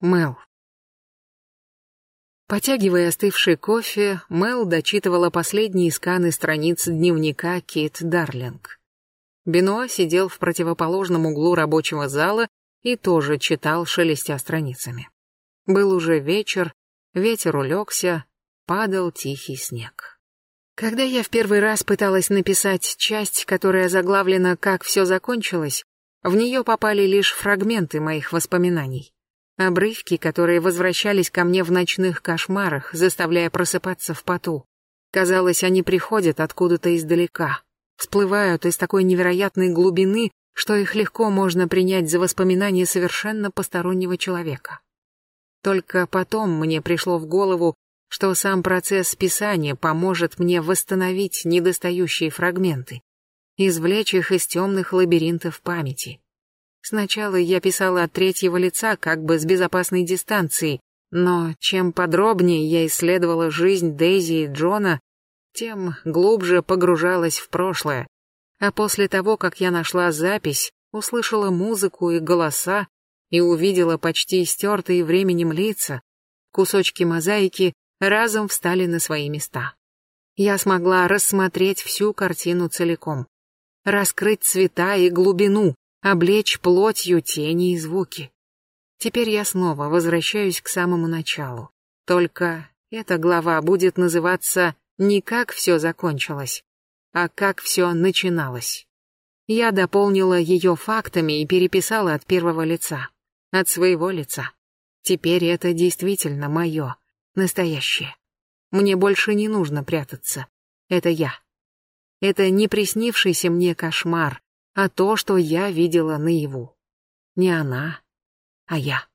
Мел. Потягивая остывший кофе, Мел дочитывала последние сканы страниц дневника Кейт Дарлинг. Бенуа сидел в противоположном углу рабочего зала и тоже читал, шелестя страницами. Был уже вечер, ветер улегся, падал тихий снег. Когда я в первый раз пыталась написать часть, которая заглавлена «Как все закончилось», в нее попали лишь фрагменты моих воспоминаний. Обрывки, которые возвращались ко мне в ночных кошмарах, заставляя просыпаться в поту. Казалось, они приходят откуда-то издалека, всплывают из такой невероятной глубины, что их легко можно принять за воспоминания совершенно постороннего человека. Только потом мне пришло в голову, что сам процесс писания поможет мне восстановить недостающие фрагменты, извлечь их из темных лабиринтов памяти. Сначала я писала от третьего лица, как бы с безопасной дистанции, но чем подробнее я исследовала жизнь Дейзи и Джона, тем глубже погружалась в прошлое. А после того, как я нашла запись, услышала музыку и голоса и увидела почти стертые временем лица, кусочки мозаики разом встали на свои места. Я смогла рассмотреть всю картину целиком, раскрыть цвета и глубину, облечь плотью тени и звуки. Теперь я снова возвращаюсь к самому началу. Только эта глава будет называться не «Как все закончилось», а «Как все начиналось». Я дополнила ее фактами и переписала от первого лица, от своего лица. Теперь это действительно мое, настоящее. Мне больше не нужно прятаться. Это я. Это не приснившийся мне кошмар, а то, что я видела наяву. Не она, а я.